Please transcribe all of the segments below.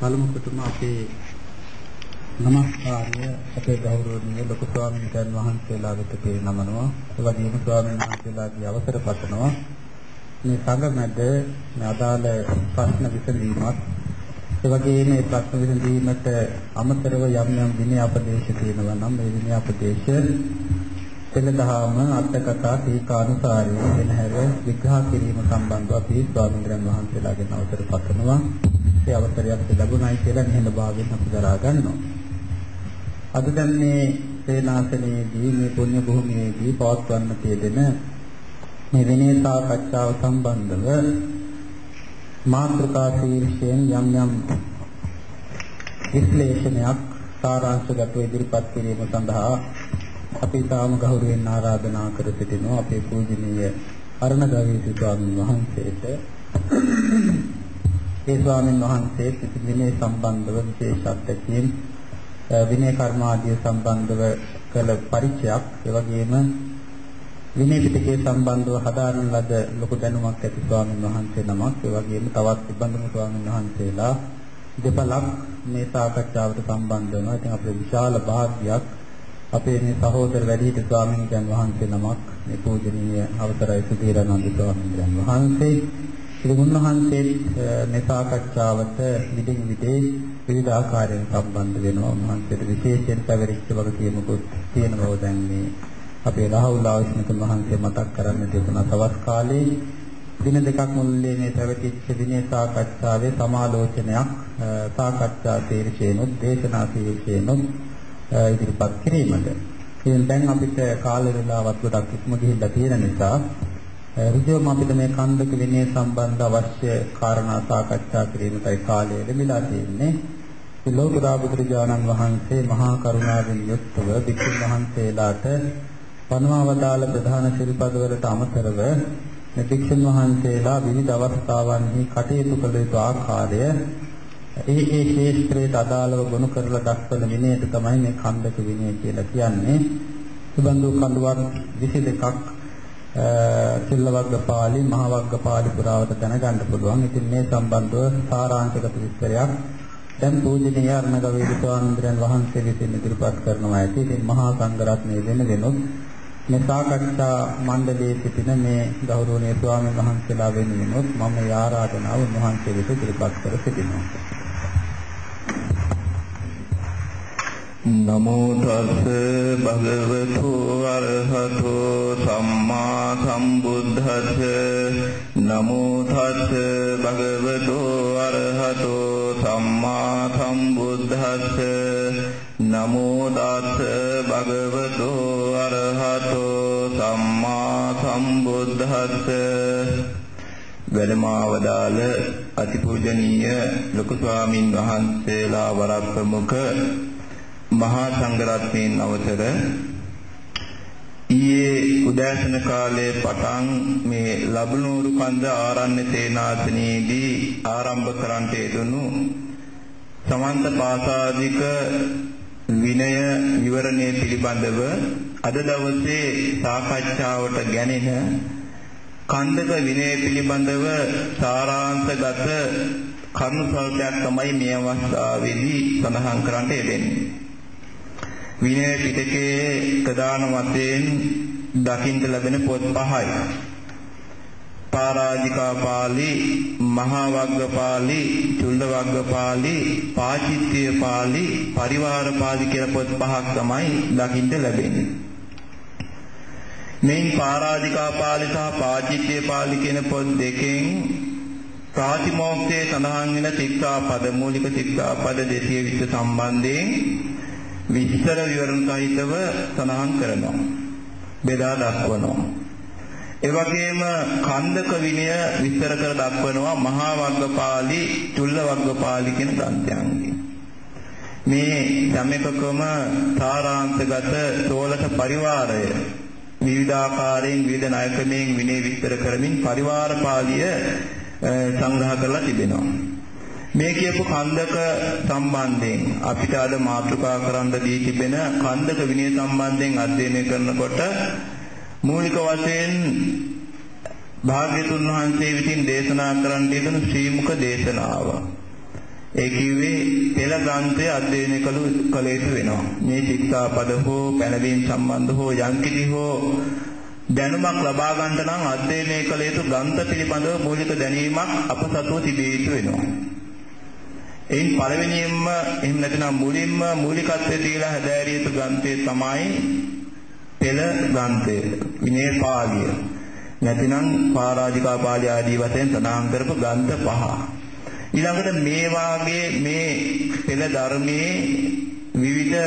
පළමු කොටම අපේ নমස්කාරය අපේ ගෞරවනීය ලොකු ස්වාමීන් වහන්සේලා වෙත පිරිනමනවා. ඒ වගේම ස්වාමීන් වහන්සේලාගේ අවසර පතනවා. මේ සංඝ මැද අදාළ ප්‍රශ්න විසඳීමත් ඒ වගේම මේ ප්‍රශ්න විසඳීමට අමතරව යම් යම් විනය අපදේශ තියෙනවා නම් මේ විනය අපදේශ පෙළදහම අටකතා තීකානුසාරයෙන් වෙනහැර විග්‍රහ කිරීම සම්බන්ධව අපි ස්වාමීන් වහන්සේලාගෙන් අවසර පතනවා. ඒ අවසරයක් ලැබුණයි කියලා නිහඬ භාවයෙන් අපි දරා ගන්නවා. අද දැන් මේ සේනාසනයේදී මේ පුණ්‍ය භූමියේදී පවත්වන්න තියෙන මේ විනය සාකච්ඡාව සම්බන්ධව මාතෘකා ශීර්ෂයෙන් යම් යම් විශ්ලේෂණයක් සාරාංශගතව ඉදිරිපත් කිරීම සඳහා අපි තාම ගෞරවයෙන් ආරාධනා කර සිටිනවා අපේ පූජනීය අරුණගවී ස්වාමීන් වහන්සේට ඒ ස්වාමීන් වහන්සේ විනය සම්බන්ධව විශේෂ අත්දැකීම් විනය කර්මාදිය සම්බන්ධව කළ පරිචයක් ඒ වගේම විනය පිටකයේ සම්බන්ධව හදාරන ලද ලොකු දැනුමක් ඇති ස්වාමීන් වහන්සේ නමක් ඒ වගේම තවත් ඉබඳුම ස්වාමීන් වහන්සේලා දෙපළක් මේ සාකච්ඡාවට සම්බන්ධ වෙනවා. ඉතින් අපේ විශාල භාග්යක් අපේ මේ සහෝදර වැඩිහිටි ස්වාමීන් වහන්සේ නමක් මේ පූජනීය අවසරයි සුදීරානන්ද ස්වාමීන් වහන්සේ ඉතින් උන්වහන්සේ මේ සාකච්ඡාවට විදිහ විදිහේ විවිධ ආකාරයෙන් සම්බන්ධ වෙනවා. උන්වහන්සේට විශේෂයෙන් පැවරිච්ච වගකීමකුත් තියෙන බව දැන් මේ අපේ රාහුල් ආවිස්මික මහන්සිය මතක් කරන්න තිබුණා තවස් කාලේ දින දෙකක් මුළුල්ලේ මේ පැවතිච්ච දිනේ සාකච්ඡාවේ සමාලෝචනයක් සාකච්ඡා තීර්ෂේනොත් දේශනා තීර්ෂේනොත් ඉදිරිපත් කිරීමට. ඉතින් දැන් අපිට කාල වේලාවක් ගොඩක් ඉක්ම ගිහිල්ලා තියෙන නිසා ඍජුවම අපිට මේ කන්දක විනය සම්බන්ධ අවශ්‍ය කාරණා සාකච්ඡා කිරීමටයි කාලය ලැබිලා තියෙන්නේ. මේ ලෝකදා බුදුරජාණන් වහන්සේ මහා කරුණාවෙන් යුක්තව වික්ෂුන් වහන්සේලාට පනවවදාළ ප්‍රධාන ශිල්පදවලට අමතරව මේ වික්ෂුන් වහන්සේලා විවිධ අවස්ථාවන්හි කටයුතු කළ යුතු ආකාරය ඒ ඒ ශේෂ්ත්‍රයට අදාළව ගොනු කරලා දක්වන විනයට තමයි මේ කන්දක විනය කියලා කියන්නේ. සුබන්දු කඳුවක් 22ක් සිල්ලවග්ග පාළි මහවග්ග පාළි පුරාවට දැනගන්න පුළුවන්. ඉතින් මේ සම්බන්ධව සාරාංශගත විස්තරයක් දැන් පූජනීය අර්ණගවේද ස්වාමීන් වහන්සේ විසින් ඉදිරිපත් කරනවා ඇති. ඉතින් මහා සංඝරත්නයේ වෙන දෙනොත් මේ සාකච්ඡා මණ්ඩලයේ සිටින මේ ගෞරවනීය ස්වාමීන් වහන්සේලා වෙනුවෙන් මම මේ ආරාධනාව උන්වහන්සේ වෙත ඉදිරිපත් කර සිටිනවා. නමෝ තස්ස භගවතු අරහතෝ සම්මා සම්බුද්දස්ස. නමෝ තස්ස භගවතු අරහතෝ සම්මා සම්බුද්දස්ස. නමෝ තස්ස භගවතු අරහතෝ සම්මා සම්බුද්දස්ස. වැඩමවදාල අතිපූජනීය ලොකු ස්වාමින් වහන්සේලා වරක් ප්‍රමුඛ මහා සංඝරත්නයන් අවතර ඊයේ උදෑසන කාලයේ පටන් මේ ලබනూరు කන්ද ආරණ්‍ය තේනාසනයේදී ආරම්භ කරන්නට යෙදුණු සමන්ත පාසාදික විනය විවරණය පිළිබඳව අද දවසේ සාකච්ඡාවට ගැනෙන කන්දක විනය පිළිබඳව සාරාංශගත කරුණු සල්පයක් තමයි මේ අවස්ථාවේදී සඳහන් කරන්නට යෙදෙන්නේ. විනය පිටකයේ ප්‍රධාන වශයෙන් දකින්න ලැබෙන පොත් පහයි. පරාජිකා පාළි, මහා වග්ග පාළි, චුල්ල වග්ග පාළි, පාචිත්‍ය පාළි, පරිවාර පාළි කියලා පොත් පහක් තමයි දකින්න ලැබෙන්නේ. මේ පරාජිකා පාළි සහ පාචිත්‍ය පාළි කියන පොත් දෙකෙන් ප්‍රාතිමෝක්ෂයේ සඳහන් වෙන ශික්ෂා පද මූලික ශික්ෂා පද 220 සම්බන්ධයෙන් විස්තර විවරණ සහිතව සඳහන් කරනවා. බෙදා දක්වනවා. ඒ වගේම කන්දක විනය විස්තර කර දක්වනවා මහා වග්ගපාලි, චුල්ල වග්ගපාලි කියන ග්‍රන්ථයන්ගේ. මේ සම්මෙකකම සාරාංශගත 16 පරිවාරය විවිධාකාරයෙන් විවිධ නායකමෙන් විනය විස්තර කරමින් පරිවාර පාළිය සංග්‍රහ කරලා තිබෙනවා. මේ කියපු කන්දක සම්බන්ධයෙන් අපිට අද මාතෘකා කරන්න දී තිබෙන කන්දක විනය සම්බන්ධයෙන් අධ්‍යයනය කරනකොට මූලික වශයෙන් භාග්‍යතුන් වහන්සේ විසින් දේශනා කරන්න යෙදුණු ශ්‍රීමුක දේශනාව. ඒ කිව්වේ පෙළ ග්‍රන්ථය අධ්‍යයනය කළ කළ යුතු වෙනවා. මේ ශික්ෂාපද හෝ පැනවීම සම්බන්ධ හෝ යම්කිසි හෝ දැනුමක් ලබා ගන්නට නම් අධ්‍යයනය කළ යුතු ග්‍රන්ථ පිළිබඳව මූලික දැනීමක් අප සතුව තිබිය යුතු වෙනවා. එයින් පළවෙනියෙන්ම එහෙම නැත්නම් මුලින්ම මූලිකත්වයේ දීලා හැදෑරිය යුතු ග්‍රන්ථය තමයි පෙළ ග්‍රන්ථය. විනය පාළිය. නැතිනම් පරාජිකා පාළිය ආදී වශයෙන් සඳහන් කරපු ග්‍රන්ථ පහ. ඊළඟට මේ වාගේ මේ පෙළ ධර්මයේ විවිධ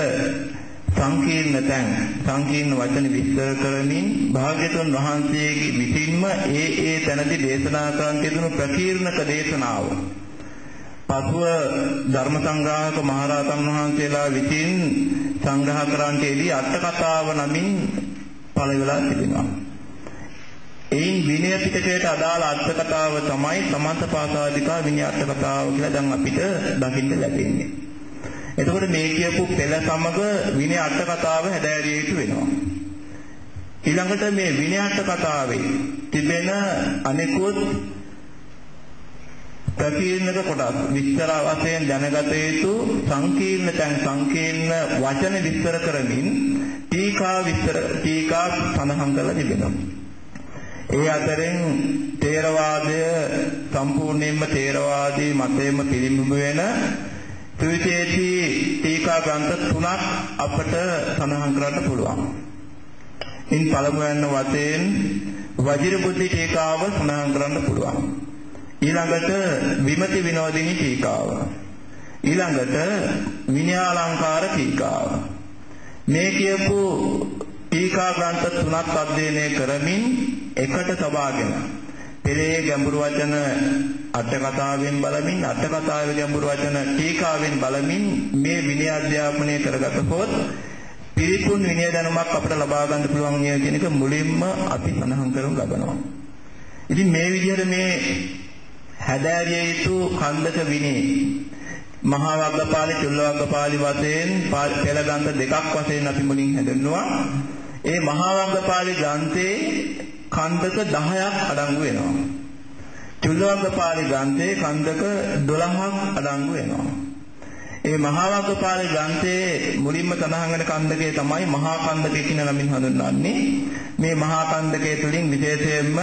සංකීර්ණ තැන් සංකීර්ණ වචන විස්තර කරමින් භාග්‍යතුන් වහන්සේගේ විසින්ම ඒ ඒ තැනදී දේශනා කරන් තිබුණු ප්‍රකීර්ණක දේශනාව. පසුව ධර්ම සංග්‍රාහක මහරහතන් වහන්සේලා විසින් සංග්‍රහ කරන්ටේදී අට කතාව නමින් පළවෙලා තිබෙනවා. එයින් විනය පිටකයට අදාළ අට කතාව තමයි සමන්ත පාසාදිකා විනය අට කතාව කියලා දැන් අපිට දකින්න ලැබෙන්නේ. එතකොට මේ කියපු පෙළ සමග විනය අට කතාව හැදෑරිය යුතු වෙනවා. ඊළඟට මේ විනය අට කතාවේ තිබෙන අනෙකුත් ප්‍රකීර්ණක කොටස් විස්තර වශයෙන් දැනගත යුතු සංකීර්ණ තැන් සංකීර්ණ වචන විස්තර කරමින් ටීකා විස්තර ටීකා සඳහන් කරලා තිබෙනවා. ඒ අතරින් තේරවාදය සම්පූර්ණයෙන්ම තේරවාදී මතයෙන්ම පිළිඹු වෙන සුවිශේෂී ටීකා ග්‍රන්ථ තුනක් අපට සඳහන් කරන්න පුළුවන්. ඉන් පළමුවෙන් වශයෙන් වජිර බුද්ධි ටීකාව සඳහන් කරන්න පුළුවන්. ඊළඟට විමති විනෝදිනී ටීකාව. ඊළඟට විනයාලංකාර ටීකාව. මේ කියපු ටීකා ග්‍රන්ථ තුනක් අධ්‍යයනය කරමින් එකට සබාගෙන පෙළේ ගැඹුරු වචන අට කතාවෙන් බලමින් අට කතාවේ ගැඹුරු වචන ටීකාවෙන් බලමින් මේ විනය අධ්‍යාපනය කරගතහොත් පිරිපුන් විනය දැනුමක් අපට ලබා ගන්න පුළුවන් කියන එක මුලින්ම අපි සඳහන් කරමු ලබනවා. ඉතින් මේ විදිහට මේ හැදෑරිය යුතු කන්දක විනය මහා වග්ගපාලි චුල්ල වග්ගපාලි වශයෙන් පෙළ ගන්ධ දෙකක් වශයෙන් අපි මුලින් හැදෙන්නවා. ඒ මහා වග්ගපාලි ග්‍රන්ථේ කන්දක 10ක් අඩංගු වෙනවා. චුල්ලවග්ගපාලි ග්‍රන්ථයේ කන්දක 12ක් අඩංගු වෙනවා. ඒ මහා වග්ගපාලි ග්‍රන්ථයේ මුලින්ම සඳහන් වෙන කන්දකේ තමයි මහා කන්දකය කියන නමින් හඳුන්වන්නේ. මේ මහා කන්දකයේ තුලින් විශේෂයෙන්ම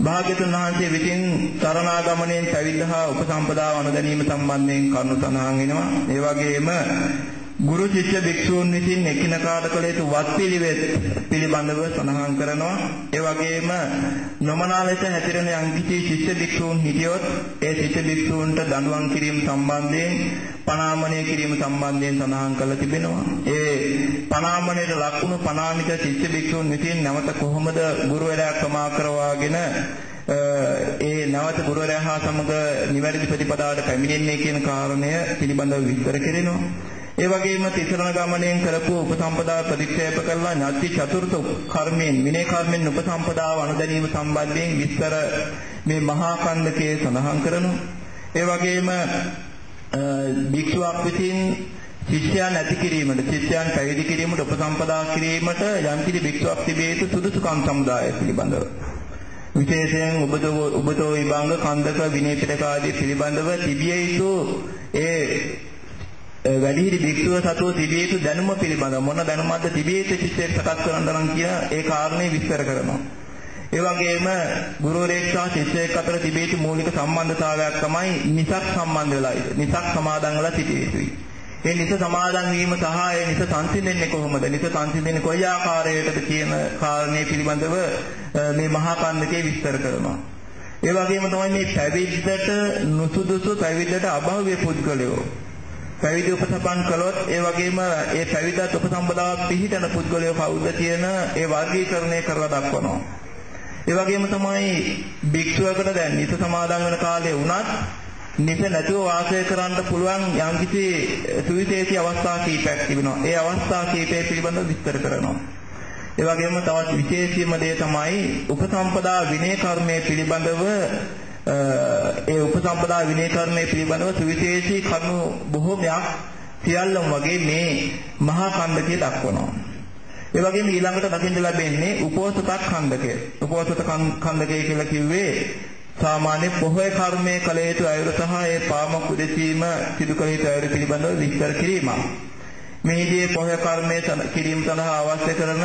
භාග්‍යතුන් වහන්සේ විසින් තරණාගමණයෙන් පැවිද්ද හා උපසම්පදාව අනුදැනීම සම්බන්ධයෙන් කරුණු සඳහන් වෙනවා. ඒ වගේම ගුරු ශිෂ්‍ය භික්ෂූන් විසින් එකිනෙකාට කළ යුතු වත් පිළිවෙත් පිළිබඳව සඳහන් කරනවා. ඒ වගේම නොමනා ලෙස හැතිරෙන යම්කිසි ශිෂ්‍ය භික්ෂූන් හිටියොත් ඒ ශිෂ්‍ය භික්ෂූන්ට දඬුවම් කිරීම සම්බන්ධයෙන් පනාමණය කිරීම සම්බන්ධයෙන් සඳහන් කරලා තිබෙනවා. ඒ පනාමණයට ලක්වුණු පනාමිත ශිෂ්‍ය භික්ෂූන් විසින් නැවත කොහොමද ගුරුවරයා ක්‍රමා කරවාගෙන ඒ නැවත ගුරුවරයා හා සමග නිවැරදි ප්‍රතිපදාවට පැමිණෙන්නේ කියන කාරණය පිළිබඳව විස්තර කෙරෙනවා. ඒ වගේම තිසරණ ගමණයෙන් කරපු උපසම්පදා ප්‍රතික්ෂේප කරලා නැති චතුර්ථ කර්මයෙන් විනය කර්මෙන් උපසම්පදාව අනුදැනීම සම්බන්ධයෙන් විස්තර මේ මහා කන්දකයේ සඳහන් කරනවා. ඒ වගේම භික්ෂුවක් විසින් ශිෂ්‍යයන් ඇති කිරීමට ශිෂ්‍යයන් පැවිදි කිරීමට උපසම්පදා කිරීමට යම්කිසි භික්ෂුවක් තිබේ යුතු සුදුසුකම් සමුදාය පිළිබඳව විශේෂයෙන් ඔබතෝ ඔබතෝ විභංග කන්දක විනය පිටක ආදී පිළිබඳව තිබිය යුතු ඒ වැඩිහිටි භික්ෂුව සතුව තිබිය යුතු දැනුම පිළිබඳව මොන දැනුමක්ද තිබිය යුතු ශිෂ්‍යයෙක් සකස් කරන්න නම් කියන ඒ කාරණේ විස්තර කරනවා. ඒ වගේම ගුරුවරයෙක් සහ ශිෂ්‍යයෙක් අතර තිබිය යුතු මූලික සම්බන්ධතාවයක් තමයි නිසක් සම්බන්ධ වෙලා ඉන්නේ. නිසක් සමාදන් වෙලා සිටිය යුතුයි. ඒ නිස සමාදන් වීම සහ ඒ නිස සංසිඳෙන්නේ කොහොමද? නිස සංසිඳෙන්නේ කොයි ආකාරයකටද කියන කාරණේ පිළිබඳව මේ මහා කන්දකේ විස්තර කරනවා. ඒ වගේම තමයි මේ පැවිද්දට නුසුදුසු පැවිද්දට අභව්‍ය පුද්ගලයෝ පැවිදි උපසපන් කළොත් ඒ වගේම ඒ පැවිද්දත් උපසම්පදාවක් පිළිහිටන පුද්ගලයෝ කවුද කියන ඒ වර්ගීකරණය කරලා දක්වනවා. ඒ වගේම තමයි භික්ෂුවකට දැන් නිත සමාදන් වෙන කාලේ වුණත් නිත නැතුව වාසය කරන්න පුළුවන් යම්කිසි සුවිශේෂී අවස්ථා කීපයක් තිබෙනවා. ඒ අවස්ථා කීපය පිළිබඳව විස්තර කරනවා. ඒ වගේම තවත් විශේෂීම දේ තමයි උපසම්පදා විනය කර්මයේ පිළිබඳව ඒ උපසම්පදා විනය කර්මයේ පිළිබඳව සුවිශේෂී කරුණු බොහෝමයක් සියල්ලම වගේ මේ මහා කන්දකේ දක්වනවා. ඒ වගේම ඊළඟට දකින්න ලැබෙන්නේ උපෝසත කන්දකය. උපෝසත කන්දකය කියලා කිව්වේ සාමාන්‍ය පොහොය කර්මයේ කළ යුතු අයුරු සහ ඒ පාම කුදසීම සිදු කළ යුතු අයුරු පිළිබඳව විස්තර කිරීමක්. මේදී පොහොය කර්මයේ කිරීම සඳහා අවශ්‍ය කරන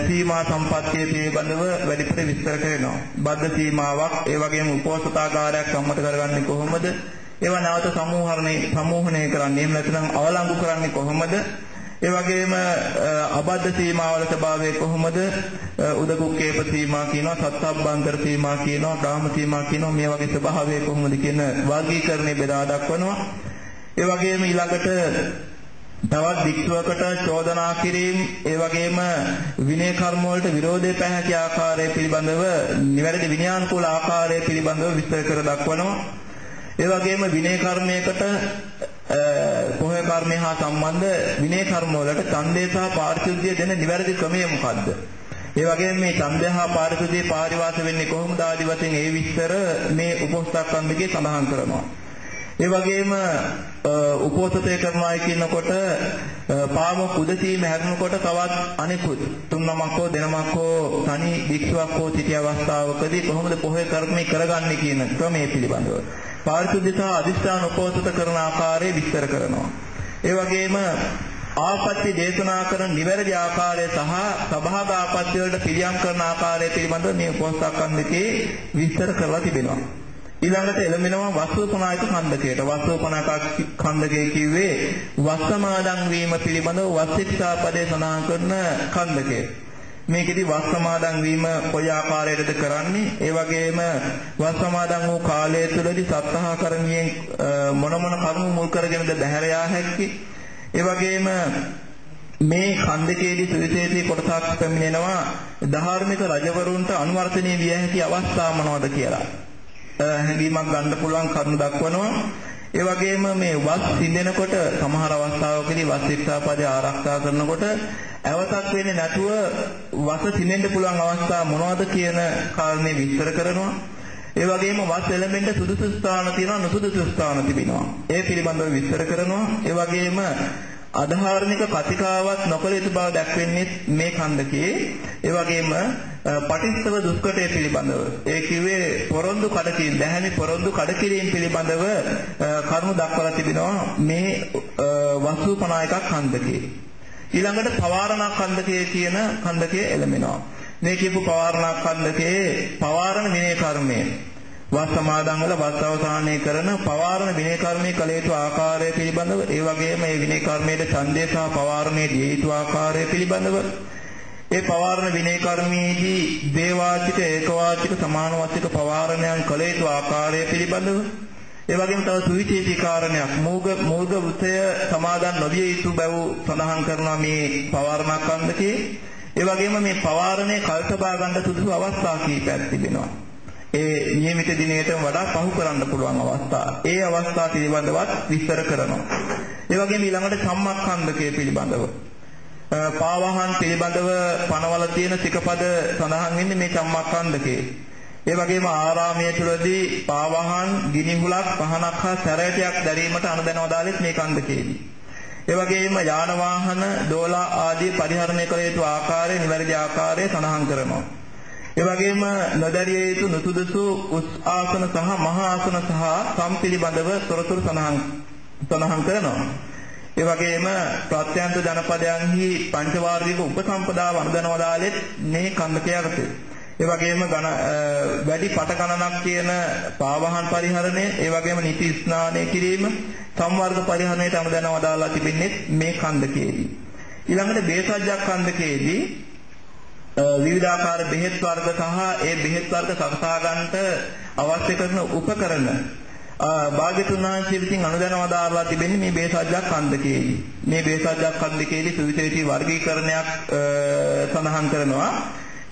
සීමා සම්පත්තිය පිළිබඳව වැඩිපුර විස්තර කරනවා. බද්ධ සීමාවක්, ඒ වගේම උපෝසථාගාරයක් සම්මත කරගන්නේ කොහොමද? ඒවා නැවත සමූහරණය සමූහණය කරන්නේ එහෙම නැත්නම් අවලංගු කරන්නේ කොහොමද? ඒ වගේම අබද්ධ සීමාවල ස්වභාවය කොහොමද? උදකුක්කේප සීමා කියනවා, සත්සබ්බන්තර සීමා කියනවා, ගාම සීමා කියනවා. මේ වගේ ස්වභාවය කොහොමද කියන වර්ගීකරණය බෙදා දක්වනවා. ඒ වගේම ඊළඟට තවත් වික්ෂුවකට චෝදනා කිරීම ඒ වගේම විනය කර්ම වලට විරෝධය පැහැති ආකාරය පිළිබඳව නිවැරදි විනයානුකූල ආකාරය පිළිබඳව විස්තර කර දක්වනවා ඒ වගේම විනය කර්මයකට පොහොය කර්මය හා සම්බන්ධ විනය කර්ම වලට ඡන්දය සහ පාරිශුද්ධිය දෙන නිවැරදි ක්‍රමය මොකක්ද? ඒ වගේම මේ ඡන්දය හා පාරිශුද්ධිය පාරිවාස වෙන්නේ කොහොමද ආදි වශයෙන් ඒ විස්තර මේ උපෝස්තකන්දකේ සඳහන් කරනවා. ඒ වගේම උපෝසතය කරනවායි කියනකොට පාම කුදසීම හැරෙනකොට තවත් අනිකුත් තුන්නමක් හෝ දෙනමක් හෝ තනි භික්ෂුවක් හෝ සිටි අවස්ථාවකදී කොහොමද පොහොය කර්මී කරගන්නේ කියන ක්‍රමයේ පිළිබඳව පාරිශුද්ධ සහ අදිස්ථාන උපෝසත කරන ආකාරය විස්තර කරනවා. ඒ වගේම ආපත්‍ය දේශනා කරන නිවැරදි ආකාරය සහ සභාග ආපත්‍ය වලට පිළියම් කරන ආකාරය පිළිබඳව මේ උපෝසථකන්දකේ විස්තර කරලා තිබෙනවා. ඊළඟට එළඹෙනවා වස්සෝපනායක ඛණ්ඩකයට. වස්සෝපනායක ඛණ්ඩකයේ කිව්වේ වස්සමාදන් වීම පිළිබඳව වස්සිතා පදේ සඳහන් කරන ඛණ්ඩකය. මේකෙදි වස් සමාදන් වීම කොයි ආකාරයකටද කරන්නේ? ඒ වගේම වස් සමාදන් වූ කාලය තුළදී සත්‍තහා කරණියෙන් මොන මොන කරුණු මුල් කරගෙනද බැහැර යා හැක්කේ? ඒ වගේම මේ ඛණ්ඩකයේදී සුවිශේෂී කොටසක් පැමිණෙනවා. ධාර්මික රජවරුන්ට අනුවර්තනීය විය හැකි අවස්ථා මොනවද කියලා? හැඟීමක් ගන්න පුළුවන් කරුණු දක්වනවා. ඒ වගේම මේ වස් සිඳෙනකොට සමහර අවස්ථාවකදී වස් ශික්ෂාපදේ ආරක්ෂා කරනකොට ඇවතක් වෙන්නේ නැතුව වස සිඳෙන්න පුළුවන් අවස්ථා මොනවද කියන කාරණේ විස්තර කරනවා. ඒ වගේම වස් එළඹෙන්න සුදුසු ස්ථාන තියෙනවා නුසුදුසු ස්ථාන තිබෙනවා. ඒ පිළිබඳව විස්තර කරනවා. ඒ වගේම අධාර්මික කතිකාවත් නොකළ යුතු බව දැක්වෙන්නේ මේ කන්දකේ. ඒ වගේම පටිච්චව දුෂ්කරයේ පිළිබඳව ඒ කිව්වේ පොරොන්දු කඩකිරීම දැහැමි පොරොන්දු කඩකිරීම පිළිබඳව කරුණු දක්වලා තිබෙනවා මේ වස්තුපනායක කන්දකේ. ඊළඟට පවාරණ කන්දකයේ කියන කන්දකයේ එළමෙනවා. මේ කියපු පවාරණ කන්දකයේ පවාරණ විනය කර්මය වස් සමාදන් වල වස් අවසානයේ කරන පවාරණ විනය කර්මයේ කළ යුතු ආකාරය පිළිබඳව ඒ වගේම මේ විනය කර්මයේ ඡන්දය සහ පවාරණයේ දිය යුතු ආකාරය පිළිබඳව ඒ පවාරණ විනය කර්මයේදී දේවාචික ඒකවාචික සමානවාචික පවාරණයන් කළ යුතු ආකාරය පිළිබඳව ඒ වගේම තව සුවිශේෂී කාරණයක් මූග මූග වෘතය සමාදන් නොවිය යුතු බව සඳහන් කරනවා මේ පවාරණකන්දකේ ඒ වගේම මේ පවාරණය කල්පබා ගන්න සුදුසු අවස්ථා කීපයක් තිබෙනවා ඒ නියමිත දිනයට වඩා පහු කරන්න පුළුවන් අවස්ථා. ඒ අවස්ථා පිළිබඳවත් විස්තර කරනවා. ඒ වගේම ඊළඟට සම්මක්ඛන්දකය පිළිබඳව පාවහන් පිළිබඳව පනවල තියෙන සිකපද සඳහන් වෙන්නේ මේ සම්මක්ඛන්දකේ. ඒ වගේම ආරාමයේ තුලදී පාවහන් ගිනිහුලක් පහනක් හා සැරයටයක් දැරීමට අනුදැනව දාලෙත් මේ කන්දකේදී. ඒ වගේම යාන වාහන දෝලා ආදී පරිහරණය කළ යුතු ආකාරය නිවැරදි ආකාරය සඳහන් කරනවා. ඒ වගේම නොදැරිය යුතු නුසුදුසු උස් ආසන සහ මහා ආසන සහ සම් පිළිබඳව තොරතුරු සඳහන් සඳහන් කරනවා. ඒ වගේම ප්‍රත්‍යන්ත ජනපදයන්හි පංචවාර්ගික උපසම්පදාව අනුදැනවදාලෙත් මේ කන්දක යටතේ. ඒ වගේම ඝන වැඩි පට ගණනක් තියෙන පාවහන් පරිහරණය, ඒ වගේම නිති ස්නානය කිරීම, සංවර්ග පරිහරණයට අනුදැනවදාලා තිබෙන්නේ මේ කන්දකයේදී. ඊළඟට බේසජ්ජක් කන්දකයේදී විවිධාකාර බෙහෙත් වර්ග සහ ඒ බෙහෙත් වර්ග සකසා ගන්නට අවශ්‍ය කරන උපකරණ භාග්‍යතුන් වහන්සේ විසින් අනුදැනව දාලා තිබෙන්නේ මේ බේසජ්ජක් කන්දකයේදී. මේ බේසජ්ජක් කන්දකයේදී සුවිශේෂී වර්ගීකරණයක් සඳහන් කරනවා.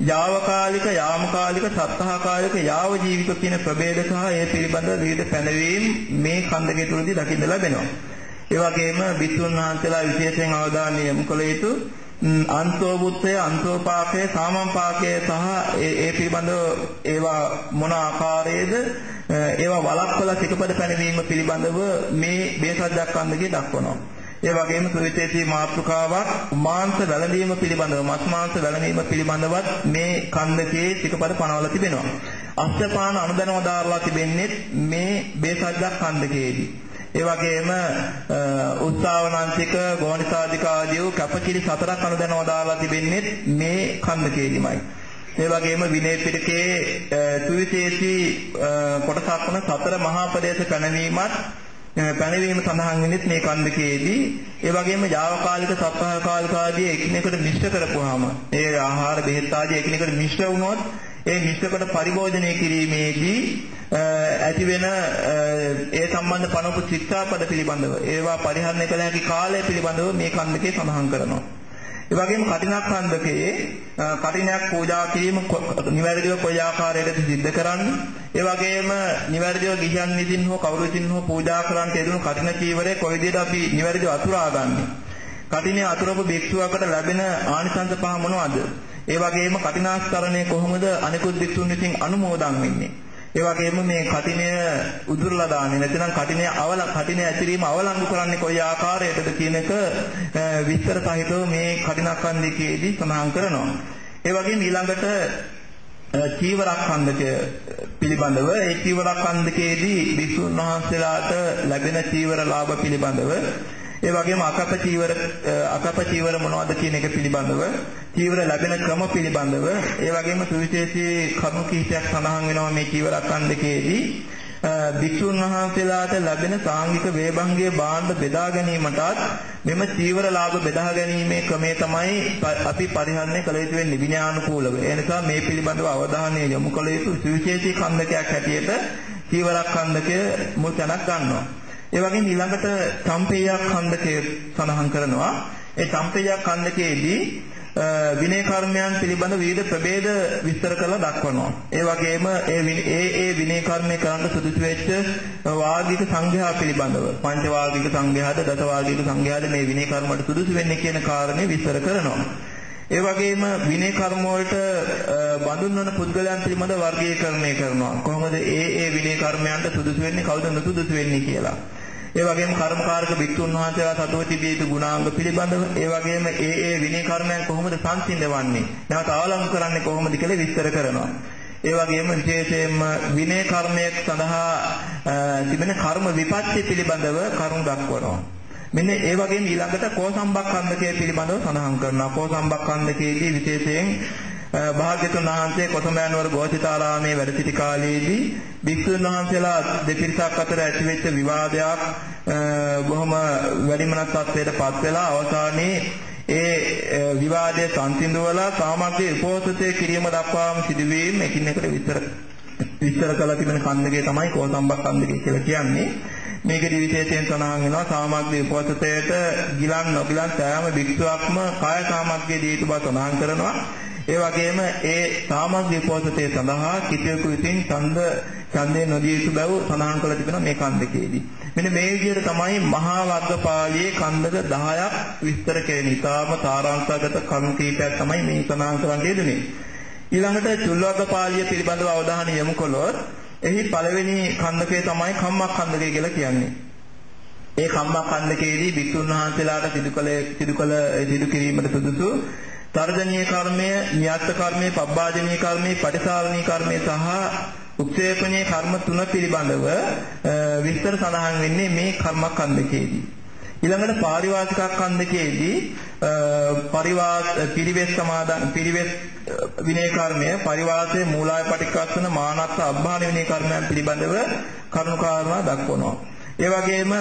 යාවකාලික යාමකාලික සත්හාකාලික යාව ජීවික කියන ප්‍රභේද සහ ඒ පිළිබඳ විවිධ පැනවීම් මේ කන්දකයේ තුලදී දකින්න ලැබෙනවා. ඒ වගේම බිතුන් වහන්සේලා විශේෂයෙන් අවධානය යොමු කළ යුතු අන්තෝබුත්තය අන්තෝපාකය සාමම්පාකය සහ ඒ පිළිබඳව ඒවා මොන ආකාරයේද ඒවා වළක්වලා සිකපද පැනවීම පිළිබඳව මේ බේසත් දක්වන්නගේ දක්වනවා. ඒ වගේම සුවිශේෂී මාතෘකාවක් මාංශ වැළඳීම පිළිබඳව මස් මාංශ වැළඳීම පිළිබඳවත් මේ කන්දකේ සිකපද පනවලා තිබෙනවා. අස්තපාන අනුදැනව දාරලා තිබෙන්නේ මේ බේසජ්ජක් ඛණ්ඩකයේදී. ඒ වගේම උත්සාවනන්තික ගෝණිසාධික ආදී කැපකිරි සතරක් අනුදැනව දාලා තිබෙන්නේ මේ ඛණ්ඩකයේදීමයි. ඒ වගේම විනය පිටකයේ සුවිශේෂී කොටසක් වන සතර මහා ප්‍රදේශ පැනවීමත් පැනවීම සඳහන් වෙන්නේ මේ කන්දකයේදී. ඒ වගේම යාවකාලික සප්තාහ කාලික ආදී එකිනෙකට මිශ්‍ර කරපුවාම ඒ ආහාර බෙහෙත් ආදී එකිනෙකට මිශ්‍ර වුණොත් ඒ මිශ්‍රකට පරිභෝජනය කිරීමේදී ඇති වෙන ඒ සම්බන්ධ පනවපු ශික්ෂාපද පිළිබඳව ඒවා පරිහරණය කළ හැකි කාලය පිළිබඳව මේ කන්දකේ සඳහන් කරනවා. ඒ වගේම කටිනක් හන්දකයේ කටිනයක් පූජා කිරීම නිවැරදිව කොයි ආකාරයකද සිද්ධ කරන්නේ? ඒ වගේම නිවැරදිව ගිහියන් විසින් හෝ කවුරු විසින් හෝ පූජා කරන්න යෙදුණු කටින චීවරය කොයි විදිහට අපි නිවැරදිව අතුරාගන්නේ කටිනේ අතුරපු භික්ෂුවකට ලැබෙන ආනිසංස පහ මොනවද? ඒ වගේම කටිනාස්කරණය කොහොමද අනිකුත් භික්ෂුන් විසින් අනුමෝදන් වෙන්නේ? ඒ වගේම මේ කටිනය උදුරලා දාන්නේ නැත්නම් කටිනය අවල කටිනය ඇතිරීම අවලංගු කරන්නේ කොයි ආකාරයකටද කියන එක විස්තර සහිතව මේ කටිනක්ඛන්දිකයේදී සඳහන් කරනවා. ඒ වගේම ඊළඟට චීවරක්ඛන්දකය පිළිබඳව ඒ චීවරක්ඛන්දකයේදී විසුණු වහන්සේලාට ලැබෙන චීවර ලාභ පිළිබඳව ඒ වගේම අකප චීවර අකප චීවර මොනවද කියන එක පිළිබඳව චීවර ලැබෙන ක්‍රම පිළිබඳව ඒ වගේම සුවිශේෂී කරුණු කිහිපයක් සඳහන් වෙනවා මේ චීවර අඛණ්ඩකයේදී භික්ෂුන් වහන්සේලාට ලැබෙන සාංගික වේබංගයේ භාණ්ඩ බෙදා ගැනීමටත් මෙම චීවර ලාභ බෙදා ගැනීමේ ක්‍රමය තමයි අපි පරිහරණය කළ යුතු වෙන්නේ විනයානුකූලව. ඒ නිසා මේ පිළිබඳව අවධානය යොමු කළ යුතු සුවිශේෂී ඛණ්ඩකයක් හැටියට චීවරක් ඛණ්ඩකය මුල් තැනක් ගන්නවා. ඒ වගේම ඊළඟට සම්පේයක් ඛණ්ඩකයේ සඳහන් කරනවා. ඒ සම්පේයක් ඛණ්ඩකයේදී විනය කර්මයන් පිළිබඳ විවිධ ප්‍රභේද විස්තර කරලා දක්වනවා. ඒ වගේම ඒ ඒ ඒ විනය කර්මය කරන්න සුදුසු වෙච්ච වාගික සංඝයා පිළිබඳව පංච වාගික සංඝයාද දස වාගික සංඝයාද මේ විනය කර්මවලට සුදුසු වෙන්නේ කියන කාරණේ විස්තර කරනවා. ඒ වගේම විනය කර්ම වලට බඳුන් වන පුද්ගලයන් පිළිබඳ වර්ගීකරණය කරනවා. කොහොමද ඒ ඒ විනය කර්මයන්ට සුදුසු වෙන්නේ කවුද නුසුදුසු වෙන්නේ කියලා. ඒ වගේම කර්මකාරක භික්ෂුන් වහන්සේලා සතුව තිබිය යුතු ගුණාංග පිළිබඳව ඒ වගේම ඒ ඒ විනය කර්මයන් කොහොමද සංසිඳවන්නේ නැවත අවලංගු කරන්නේ කොහොමද කියලා විස්තර කරනවා. ඒ වගේම විශේෂයෙන්ම විනය කර්මයක් සඳහා තිබෙන කර්ම විපත්ති පිළිබඳව කරුණු දක්වනවා. මෙන්න ඒ වගේම ඊළඟට කෝසම්බක්ඛන්දකය පිළිබඳව සඳහන් කරනවා. කෝසම්බක්ඛන්දකයේදී විශේෂයෙන් භාග්‍යතුන් වහන්සේ කොසඹෑනුවර ගෝචිතාරාමේ වැඩ සිටි කාලයේදී භික්ෂුන් වහන්සේලා දෙපිරිසක් අතර ඇතිවෙච්ච විවාදයක් බොහොම වැඩිමනස් තත්ත්වයට පත් වෙලා අවසානයේ ඒ විවාදය සංසිඳවලා සාමග්‍රී උපෝසතයේ කිරීම දක්වාම සිදුවීම් එකින් එකට විස්තර විස්තර කළ තිබෙන කන්දකේ තමයි කෝසම්බක් කන්දකේ කියලා කියන්නේ. මේකේ විශේෂයෙන් සඳහන් වෙනවා සාමග්‍රී උපෝසතයට ගිලන් නොගිලන් සෑම භික්ෂුවක්ම කාය සාමග්‍රී දී යුතු බව සඳහන් කරනවා. ඒ වගේම ඒ සාමග්‍රී පෝෂිතය සඳහා කිසියෙකු විසින් ඡන්ද ඡන්දේ නොදිය යුතු බව සඳහන් කරලා තිබෙනවා මේ කන්දකේදී. මෙන්න මේ විදිහට තමයි මහා වග්ගපාළියේ කන්දක 10ක් විස්තර කෙරෙන ඉතාම සාරාංශගත කරුණු කීපයක් තමයි මේ සඳහන් කරන්න යෙදුනේ. ඊළඟට චුල්වග්ගපාළිය පිළිබඳව අවධානය යොමු කළොත් එහි පළවෙනි කන්දකය තමයි කම්මක් කන්දකය කියලා කියන්නේ. ඒ කම්මක් කන්දකයේදී වික්ෂුන් වහන්සේලාට සිදු කළ සිදු කළ සිදු කිරීමට සුදුසු තර්ජනීය කර්මය, න්‍යාත් කර්මය, පබ්බාජනීය කර්මය, පටිසාරණීය කර්මය සහ උක්ෂේපණීය කර්ම තුන පිළිබඳව විස්තර සඳහන් වෙන්නේ මේ කර්මකන්දකයේදී. ඊළඟට පාරිවාසික කන්දකයේදී පරිවාස පිරිවෙස් සමාදන් පිරිවෙස් විනය කර්මය පරිවාසයේ මූලාය පටික්කස්සන මානත්ත අබ්බාන විනය කර්මයන් පිළිබඳව කරුණු කාරණා දක්වනවා. ඒ වගේම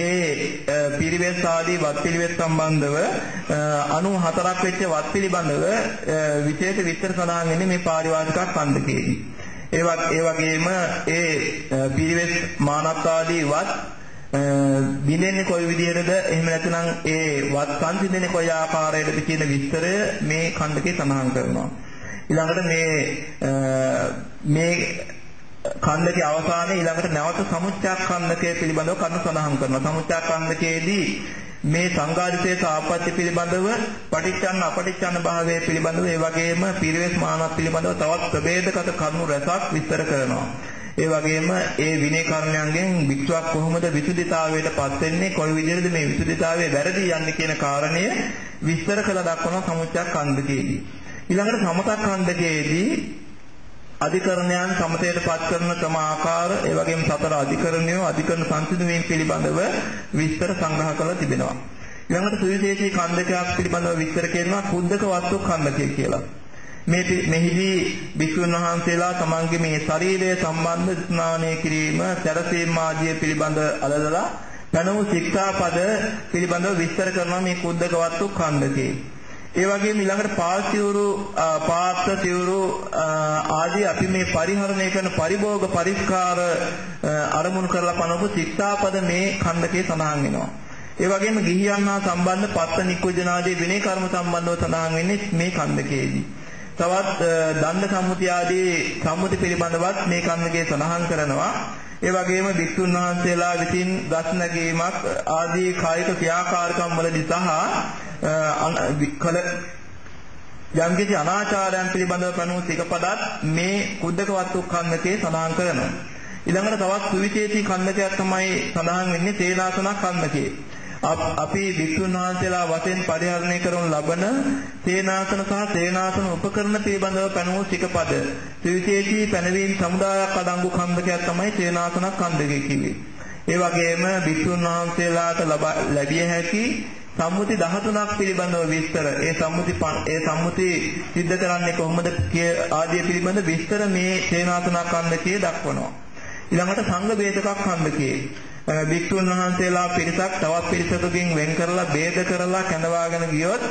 ඒ පිරිවෙස් ආදී වත් පිළිවෙත් සම්බන්ධව 94ක් වෙච්ච වත් පිළිබඳව විශේෂ විස්තර සඳහන් වෙන්නේ මේ පාරිවාරික කන්දකේදී. ඒවත් ඒ වගේම ඒ පිරිවෙස් මානත් ආදී වත් බින්දෙන්නේ කොයි විදිහටද එහෙම නැත්නම් ඒ වත් සංසිඳෙන්නේ කොයි ආකාරයකටද කියන විස්තරය මේ ඛණ්ඩකේ සඳහන් කරනවා. ඊළඟට මේ මේ කන්දකේ අවසානයේ ඊළඟට නැවත සමුච්චයක් කන්දකයේ පිළිබඳව කරුණු සඳහන් කරනවා. සමුච්චයක් කන්දකයේදී මේ සංඝාදිතේ සාපත්‍ය පිළිබඳව පටිච්චන්න අපටිච්චන්න භාවය පිළිබඳව ඒ වගේම පිරිවෙස් මානක් පිළිබඳව තවත් ප්‍රභේදගත කරුණු රැසක් විස්තර කරනවා. ඒ වගේම ඒ විනය කර්මයන්ගෙන් වික්ෂුවක් කොහොමද විසුද්ධිතාවයට පත් වෙන්නේ කොයි විදිහටද මේ විසුද්ධිතාවයේ වැරදි යන්නේ කියන කාරණය විස්තර කළ දක්වන සමුච්චයක් කන්දකයේදී. ඊළඟට සමතක් කන්දකයේදී අධිකරණයන් සමතයට පත් කරන ක්‍රම ආකාර ඒ වගේම සතර අධිකරණය අධිකරණ සංසිඳුවීම් පිළිබඳව විස්තර සංග්‍රහ කරලා තිබෙනවා. ඊළඟට සුවිශේෂී කන්දකයක් පිළිබඳව විස්තර කරනවා කුද්දක වස්තු කන්දකය කියලා. මේ මෙහිදී භික්ෂුන් වහන්සේලා තමන්ගේ මේ ශරීරය සම්බන්ධ ස්නානය කිරීම, සැරසීම ආදිය පිළිබඳ අලදලා පැනවු ශික්ෂාපද පිළිබඳව විස්තර කරනවා මේ කුද්දක වස්තු කන්දකේ. ඒ වගේම ඊළඟට පාස්තිවරු පාත්‍ර තිවරු ආදී අපි මේ පරිහරණය කරන පරිභෝග පරිස්කාර අරමුණු කරලා පනවපු ශික්ෂාපද මේ ඛණ්ඩකේ සඳහන් වෙනවා. ඒ වගේම ගිහියන් හා සම්බන්ධ පත්ත නිකුජනාදී විනය කර්ම සම්බන්ධව සඳහන් වෙන්නේ මේ ඛණ්ඩකේදී. තවත් දණ්ඩ සම්මුතිය ආදී සම්මුති පිළිබඳවත් මේ ඛණ්ඩකේ සඳහන් කරනවා. ඒ වගේම භික්ෂුන් වහන්සේලා විසින් ගස් නැගීමක් ආදී කායික ක්‍රියාකාරකම් වලදී සහ කල යම්කිසි අනාචාරයන් පිළිබඳව පනු සිකපදත් මේ කුද්දක වත්තු කන්නකේ සඳහන් කරනවා. ඊළඟට තවත් සුවිශේෂී කන්නකයක් තමයි සඳහන් වෙන්නේ සේනාසන කන්නකේ. අපි වික්ෂුන් වහන්සේලා වශයෙන් පරිහරණය කරනු ලබන සේනාසන සහ සේනාසන උපකරණ පිළිබඳව පැනවූ සිකපද ත්‍රිවිශේෂී පැනවීම් සමුදායක් අඩංගු කන්දකයක් තමයි සේනාසන කන්දකය කිව්වේ. ඒ වගේම වික්ෂුන් වහන්සේලාට ලැබිය හැකි සම්මුති 13ක් පිළිබඳව විස්තර ඒ සම්මුති ඒ සම්මුති සිද්ධ කරන්නේ කොහොමද ආදී පිළිබඳ විස්තර මේ සේනාසන කන්දකයේ දක්වනවා. ඊළඟට සංඝ වේදකක් කන්දකයේ භික්ෂුන් වහන්සේලා පිරිසක් තවත් පිරිසකකින් වෙන් කරලා ભેද කරලා කැඳවාගෙන ගියොත්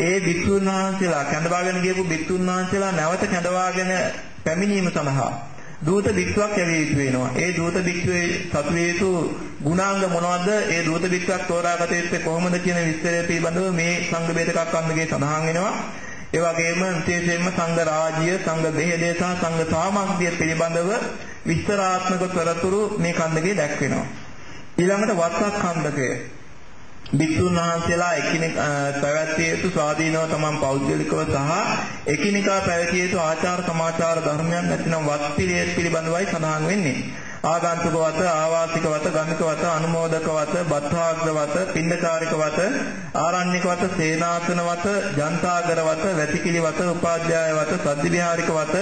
ඒ භික්ෂුන් වහන්සේලා කැඳවාගෙන ගියපු භික්ෂුන් වහන්සේලා නැවත කැඳවාගෙන පැමිණීම සඳහා දූත භික්ෂුවක් ලැබිය යුතු වෙනවා. ඒ දූත භික්ෂුවේ සතු වේතු ගුණාංග මොනවද? ඒ දූත භික්ෂුවක් තෝරාගත යුත්තේ කොහොමද කියන විස්තරය පිළිබඳව මේ සංඝ බේදකක් අංගයේ සඳහන් වෙනවා. ඒ වගේම විශේෂයෙන්ම සංඝ රාජ්‍ය, සංඝ බෙහෙදේ සහ සංඝ සාමග්ගිය පිළිබඳව විස්තරාත්මක තොරතුරු මේ කන්දකේ දැක්වෙනවා. ඊළඟට වත්සක් කන්දකය භික්ෂුන් වහන්සේලා එකිනෙක පැවැත්විය යුතු ස්වාධීනව තමන් පෞද්ගලිකව සහ එකිනෙකා පැවතිය යුතු ආචාර සමාචාර ධර්මයන් නැතිනම් වත් පිළිබඳවයි සඳහන් වෙන්නේ. ආගන්තුක වත, ආවාසික වත, ගමික වත, අනුමෝදක වත, බත්තාග්‍ර වත, පින්ඩකාරික වත, ආරණ්‍යක වත, සේනාසන වත, ජන්තාගර වත, වැතිකිලි වත, උපාධ්‍යාය වත, සද්දිවිහාරික වත,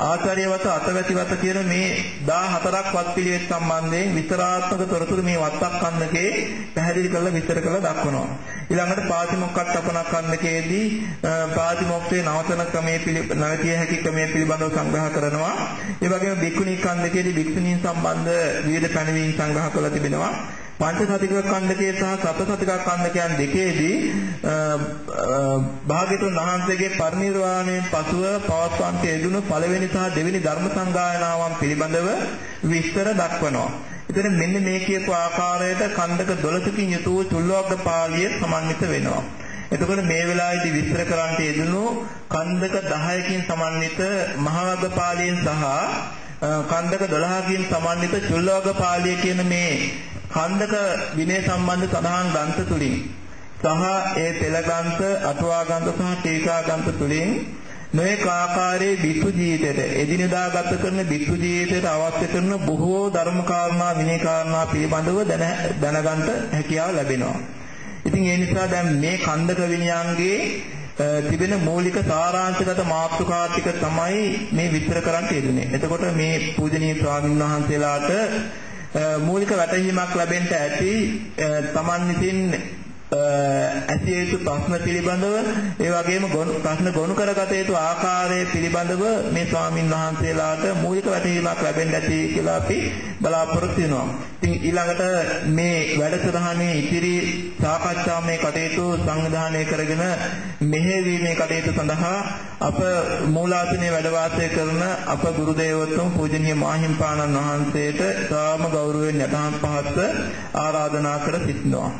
ආචාර්ය වත, අතවැසි වත කියන මේ 14ක් වත් පිළිවෙත් සම්බන්ධයෙන් විස්තරාත්මක තොරතුරු මේ වත්තක් කන්නකේ පැහැදිලි කරලා විස්තර කරලා දක්වනවා. ඊළඟට පාතිමොක්කත් අපනක් කන්නකේදී පාතිමොක්කේ නවතන ක්‍රමයේ නැවතිය හැකි ක්‍රමයේ පිළිබඳව සංග්‍රහ කරනවා. ඒ වගේම බික්කුණී කන්නකේදී බික්කුණීන් සම්බන්ධ විවිධ පැනවීම් සංග්‍රහ කරලා තිබෙනවා. පංචසතික කණ්ඩකයේ සහ සප්තසතික කණ්ඩකයන් දෙකේදී භාග්‍යතුන් වහන්සේගේ පරිනිර්වාණයෙන් පසුව පවත්වන්ට යෙදුණු පළවෙනි සහ දෙවෙනි ධර්ම සංගායනාවන් පිළිබඳව විස්තර දක්වනවා. එතන මෙන්න මේ කියපු ආකාරයට කණ්ඩක 12කින් යුතුව චුල්ලවග්ග පාළිය සමන්විත වෙනවා. එතකොට මේ වෙලාවේදී විස්තර කරන්නට යෙදුණු කන්දක 10කින් සමන්විත මහවග්ග පාළියෙන් සහ කන්දක 12කින් සමන්විත චුල්ලවග පාළිය කියන මේ කන්දක විනය සම්බන්ධ සඳහන් ග්‍රන්ථ තුලින් සහ ඒ පෙළ ග්‍රන්ථ අටුවා ග්‍රන්ථ සහ ටීකා ග්‍රන්ථ තුලින් නොඑක ආකාරයේ විසු ජීවිතයට එදිනදා ගත කරන විසු ජීවිතයට අවශ්‍ය කරන බොහෝ ධර්ම කාරණා විනය කාරණා පිළිබඳව දැනගන්න හැකියාව ලැබෙනවා. ඉතින් ඒ නිසා දැන් මේ කන්දක විනයන්ගේ තිබෙන මූලික සාරාංශගත මාතෘකා ටික තමයි මේ විස්තර කරන්න යෙදුනේ. එතකොට මේ පූජනීය ස්වාමීන් වහන්සේලාට මූලික වැටහීමක් ලැබෙන්න ඇති තමන් විසින් ඇසිය යුතු ප්‍රශ්න පිළිබඳව ඒ වගේම ප්‍රශ්න ගොනු කරගත යුතු ආකාරය පිළිබඳව මේ ස්වාමින් වහන්සේලාට මූලික වැටහීමක් ලැබෙන්න ඇති කියලා අපි බලාපොරොත්තු වෙනවා. ඉතින් ඊළඟට මේ වැඩසටහනේ ඉතිරි සාකච්ඡාමය කටයුතු සංවිධානය කරගෙන මෙහෙයවීමේ කටයුතු සඳහා අප මූලාසනයේ වැඩ වාසය කරන අප ගුරු දේවතුන් පූජනීය මාහිම්පාණන් වහන්සේට සාම ගෞරවයෙන් යටහත් පහත් ආරාධනා කර සිටිනවා.